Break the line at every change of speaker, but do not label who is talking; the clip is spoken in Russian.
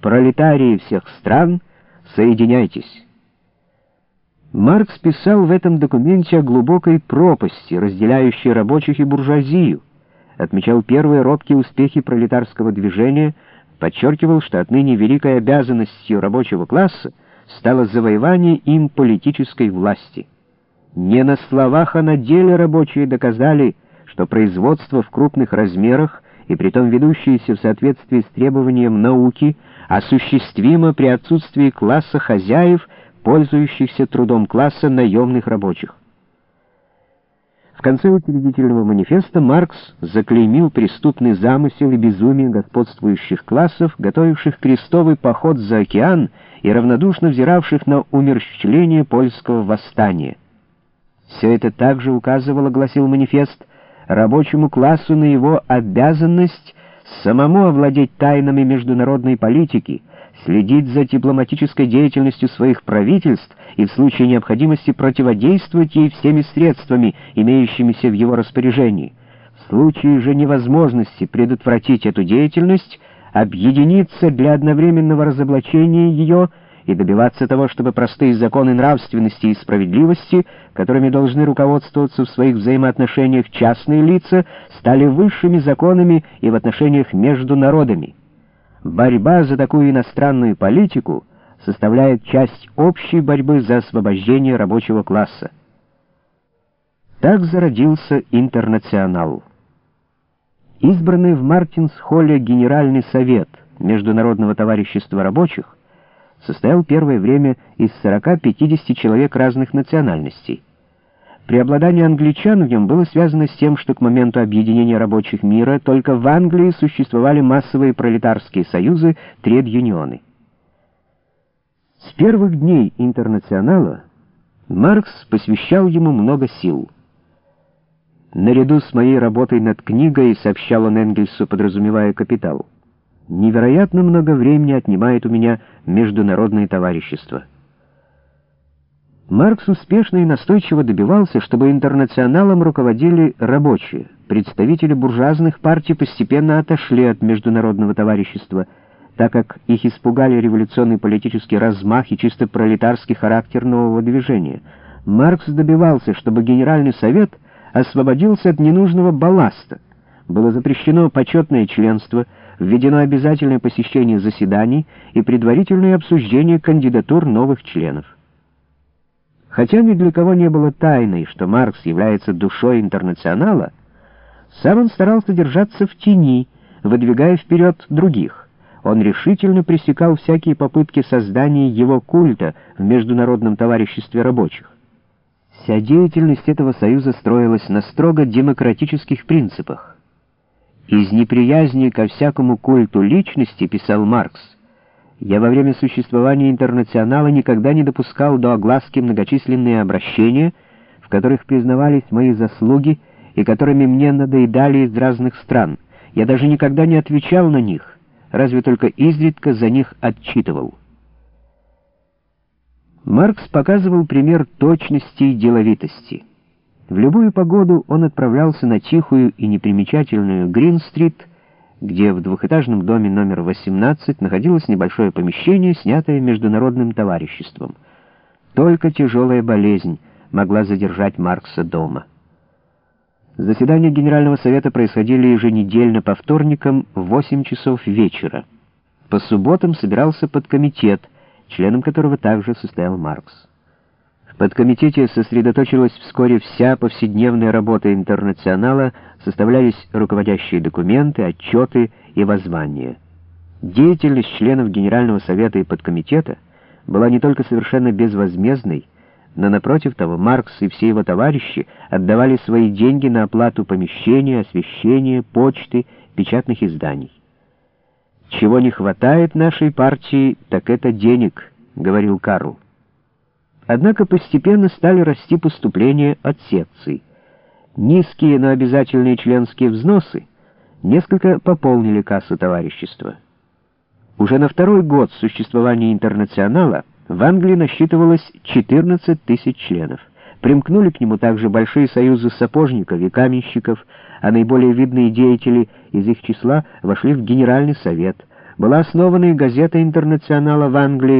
Пролетарии всех стран, соединяйтесь. Маркс писал в этом документе о глубокой пропасти, разделяющей рабочих и буржуазию, отмечал первые робкие успехи пролетарского движения, подчеркивал, что отныне великой обязанностью рабочего класса стало завоевание им политической власти. Не на словах, а на деле рабочие доказали, что производство в крупных размерах и притом ведущееся в соответствии с требованием науки осуществимо при отсутствии класса хозяев – пользующихся трудом класса наемных рабочих. В конце учредительного манифеста Маркс заклеймил преступный замысел и безумие господствующих классов, готовивших крестовый поход за океан и равнодушно взиравших на умерщвление польского восстания. Все это также указывало, гласил манифест, рабочему классу на его обязанность самому овладеть тайнами международной политики, следить за дипломатической деятельностью своих правительств и в случае необходимости противодействовать ей всеми средствами, имеющимися в его распоряжении. В случае же невозможности предотвратить эту деятельность, объединиться для одновременного разоблачения ее и добиваться того, чтобы простые законы нравственности и справедливости, которыми должны руководствоваться в своих взаимоотношениях частные лица, стали высшими законами и в отношениях между народами. Борьба за такую иностранную политику составляет часть общей борьбы за освобождение рабочего класса. Так зародился интернационал. Избранный в Мартинс-холле Генеральный совет Международного товарищества рабочих состоял первое время из 40-50 человек разных национальностей. Преобладание англичан в нем было связано с тем, что к моменту объединения рабочих мира только в Англии существовали массовые пролетарские союзы, тред-юнионы. С первых дней интернационала Маркс посвящал ему много сил. Наряду с моей работой над книгой, сообщал он Энгельсу, подразумевая капитал, невероятно много времени отнимает у меня международное товарищество. Маркс успешно и настойчиво добивался, чтобы интернационалом руководили рабочие. Представители буржуазных партий постепенно отошли от международного товарищества, так как их испугали революционный политический размах и чисто пролетарский характер нового движения. Маркс добивался, чтобы Генеральный совет освободился от ненужного балласта. Было запрещено почетное членство, введено обязательное посещение заседаний и предварительное обсуждение кандидатур новых членов. Хотя ни для кого не было тайной, что Маркс является душой интернационала, сам он старался держаться в тени, выдвигая вперед других. Он решительно пресекал всякие попытки создания его культа в Международном товариществе рабочих. Вся деятельность этого союза строилась на строго демократических принципах. Из неприязни ко всякому культу личности, писал Маркс, я во время существования интернационала никогда не допускал до огласки многочисленные обращения, в которых признавались мои заслуги и которыми мне надоедали из разных стран. Я даже никогда не отвечал на них, разве только изредка за них отчитывал. Маркс показывал пример точности и деловитости. В любую погоду он отправлялся на тихую и непримечательную Грин-стрит, где в двухэтажном доме номер 18 находилось небольшое помещение, снятое международным товариществом. Только тяжелая болезнь могла задержать Маркса дома. Заседания Генерального совета происходили еженедельно по вторникам в 8 часов вечера. По субботам собирался подкомитет, членом которого также состоял Маркс подкомитете сосредоточилась вскоре вся повседневная работа интернационала, составлялись руководящие документы, отчеты и воззвания. Деятельность членов Генерального совета и подкомитета была не только совершенно безвозмездной, но напротив того Маркс и все его товарищи отдавали свои деньги на оплату помещения, освещения, почты, печатных изданий. «Чего не хватает нашей партии, так это денег», — говорил Карл. Однако постепенно стали расти поступления от секций. Низкие, но обязательные членские взносы несколько пополнили кассу товарищества. Уже на второй год существования интернационала в Англии насчитывалось 14 тысяч членов. Примкнули к нему также большие союзы сапожников и каменщиков, а наиболее видные деятели из их числа вошли в Генеральный совет – была основана и газета «Интернационала» в Англии,